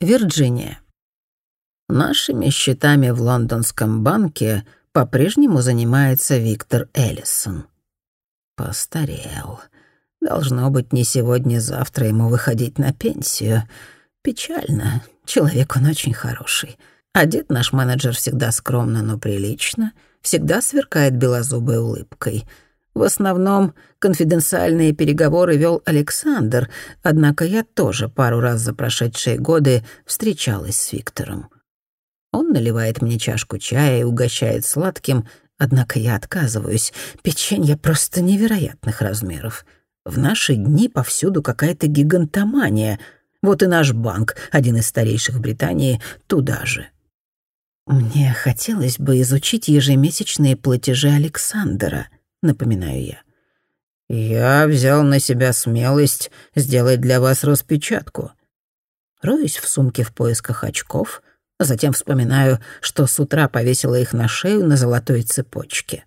Вирджиния. Нашими счетами в лондонском банке по-прежнему занимается Виктор Эллисон. Постарел. Должно быть, не сегодня-завтра ему выходить на пенсию. Печально. Человек он очень хороший. Одет наш менеджер всегда скромно, но прилично. Всегда сверкает белозубой улыбкой — в основном конфиденциальные переговоры вел Александр, однако я тоже пару раз за прошедшие годы встречалась с Виктором. Он наливает мне чашку чая и угощает сладким, однако я отказываюсь. Печенье просто невероятных размеров. В наши дни повсюду какая-то гигантомания. Вот и наш банк, один из старейших в Британии, туда же. Мне хотелось бы изучить ежемесячные платежи Александра — напоминаю я. «Я взял на себя смелость сделать для вас распечатку». Роюсь в сумке в поисках очков, а затем вспоминаю, что с утра повесила их на шею на золотой цепочке.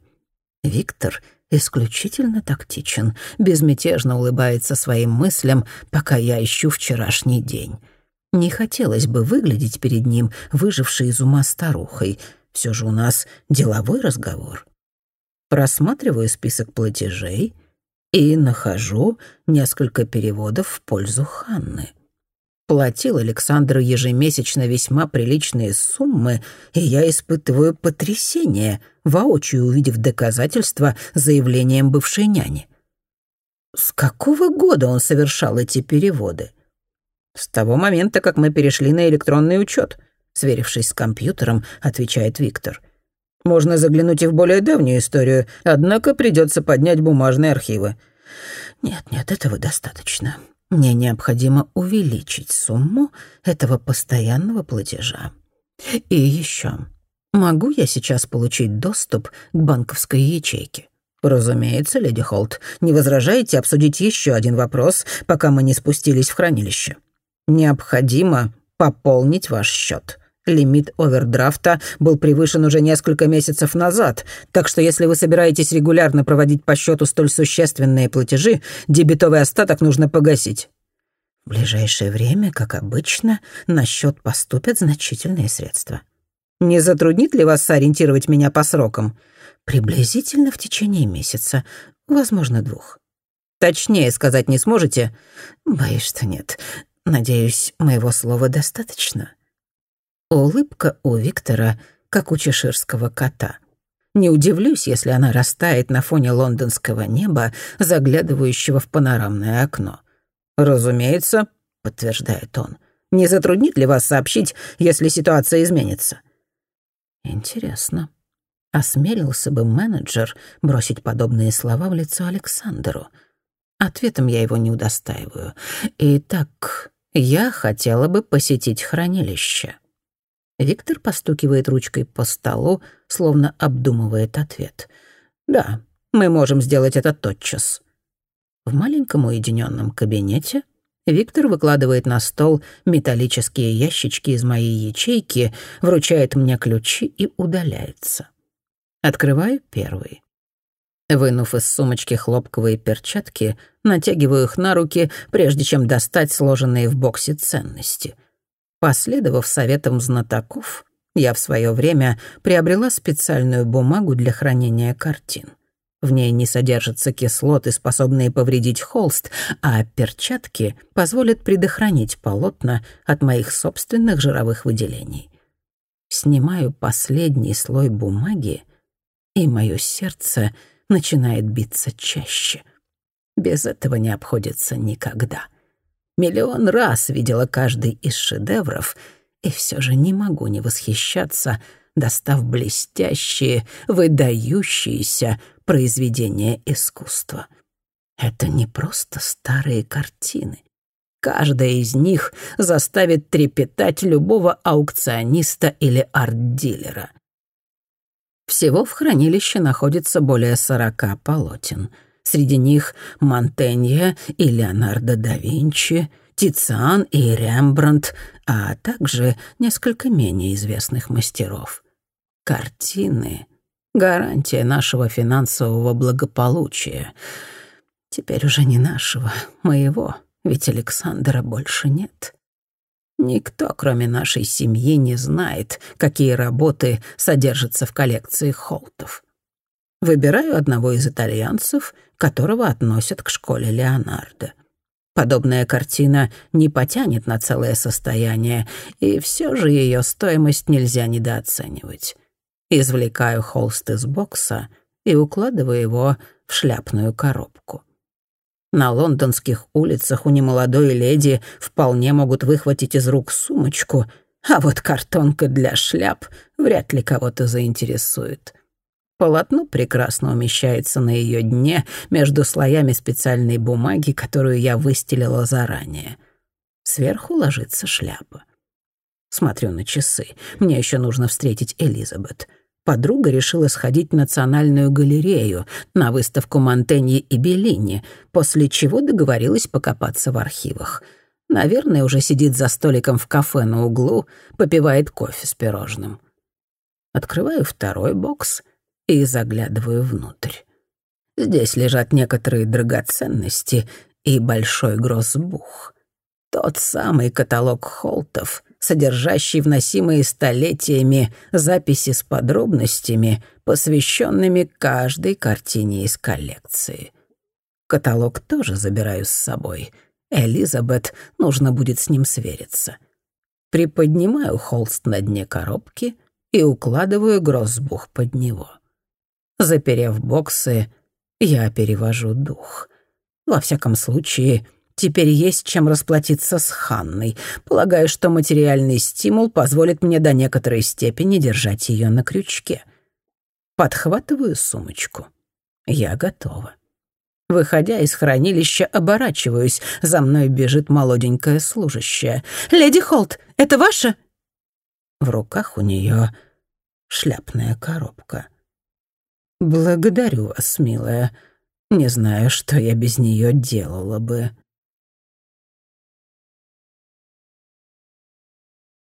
Виктор исключительно тактичен, безмятежно улыбается своим мыслям, пока я ищу вчерашний день. Не хотелось бы выглядеть перед ним, выжившей из ума старухой. Все же у нас деловой разговор просматриваю список платежей и нахожу несколько переводов в пользу Ханны. Платил Александр ежемесячно весьма приличные суммы, и я испытываю потрясение, воочию увидев доказательства заявлением бывшей няни. С какого года он совершал эти переводы? С того момента, как мы перешли на электронный учет, сверившись с компьютером, отвечает Виктор. Можно заглянуть и в более давнюю историю, однако придется поднять бумажные архивы. Нет-нет, этого достаточно. Мне необходимо увеличить сумму этого постоянного платежа. И еще, могу я сейчас получить доступ к банковской ячейке? Разумеется, леди Холт. Не возражаете обсудить еще один вопрос, пока мы не спустились в хранилище? Необходимо пополнить ваш счет. Лимит овердрафта был превышен уже несколько месяцев назад, так что если вы собираетесь регулярно проводить по счету столь существенные платежи, дебетовый остаток нужно погасить. В ближайшее время, как обычно, на счет поступят значительные средства. Не затруднит ли вас сориентировать меня по срокам? Приблизительно в течение месяца, возможно, двух. Точнее сказать не сможете? Боюсь, что нет. Надеюсь, моего слова достаточно. Улыбка у Виктора, как у чеширского кота. Не удивлюсь, если она растает на фоне лондонского неба, заглядывающего в панорамное окно. «Разумеется», — подтверждает он. «Не затруднит ли вас сообщить, если ситуация изменится?» «Интересно. Осмелился бы менеджер бросить подобные слова в лицо Александру?» Ответом я его не удостаиваю. Итак, я хотела бы посетить хранилище. Виктор постукивает ручкой по столу, словно обдумывает ответ. «Да, мы можем сделать это тотчас». В маленьком уединенном кабинете Виктор выкладывает на стол металлические ящички из моей ячейки, вручает мне ключи и удаляется. Открываю первый. Вынув из сумочки хлопковые перчатки, натягиваю их на руки, прежде чем достать сложенные в боксе ценности — Последовав советам знатоков, я в свое время приобрела специальную бумагу для хранения картин. В ней не содержатся кислоты, способные повредить холст, а перчатки позволят предохранить полотна от моих собственных жировых выделений. Снимаю последний слой бумаги, и мое сердце начинает биться чаще. Без этого не обходится никогда. — Миллион раз видела каждый из шедевров, и все же не могу не восхищаться, достав блестящие, выдающиеся произведения искусства. Это не просто старые картины. Каждая из них заставит трепетать любого аукциониста или арт-дилера. Всего в хранилище находится более сорока полотен — Среди них Монтенье и Леонардо да Винчи, Тициан и Рембрандт, а также несколько менее известных мастеров. Картины — гарантия нашего финансового благополучия. Теперь уже не нашего, моего, ведь Александра больше нет. Никто, кроме нашей семьи, не знает, какие работы содержатся в коллекции Холтов. Выбираю одного из итальянцев, которого относят к школе Леонардо. Подобная картина не потянет на целое состояние, и все же ее стоимость нельзя недооценивать. Извлекаю холст из бокса и укладываю его в шляпную коробку. На лондонских улицах у немолодой леди вполне могут выхватить из рук сумочку, а вот картонка для шляп вряд ли кого-то заинтересует. Полотно прекрасно умещается на ее дне между слоями специальной бумаги, которую я выстелила заранее. Сверху ложится шляпа. Смотрю на часы. Мне еще нужно встретить Элизабет подруга решила сходить в Национальную галерею на выставку Монтеньи и Беллини, после чего договорилась покопаться в архивах. Наверное, уже сидит за столиком в кафе на углу, попивает кофе с пирожным. Открываю второй бокс и заглядываю внутрь. Здесь лежат некоторые драгоценности и большой гроссбух. Тот самый каталог холтов — содержащий вносимые столетиями записи с подробностями, посвященными каждой картине из коллекции. Каталог тоже забираю с собой. Элизабет нужно будет с ним свериться. Приподнимаю холст на дне коробки и укладываю гроссбух под него. Заперев боксы, я перевожу дух. Во всяком случае, Теперь есть чем расплатиться с Ханной. Полагаю, что материальный стимул позволит мне до некоторой степени держать ее на крючке. Подхватываю сумочку. Я готова. Выходя из хранилища, оборачиваюсь. За мной бежит молоденькая служащая. «Леди Холт, это ваша?» В руках у нее шляпная коробка. «Благодарю вас, милая. Не знаю, что я без нее делала бы».